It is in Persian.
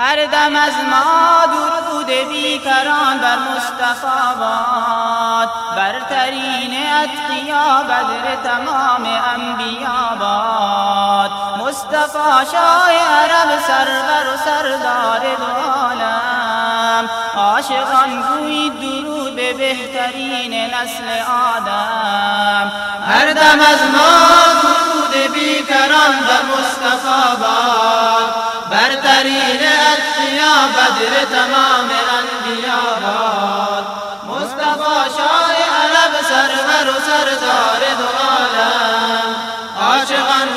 هر دم از ما درود بیکران بر مصطفی باد. برترین اتقیا بدر تمام انبیا باد. مصطفی شاه عرب سرور و سردار دو عاشقان گوی درود به بهترین نسل آدم. هر دم از ما درود بیکران بر مصطفی بدر تمام انبیا باد مصطفی شاه عرب سرور و سردار دو عالم. عاشقان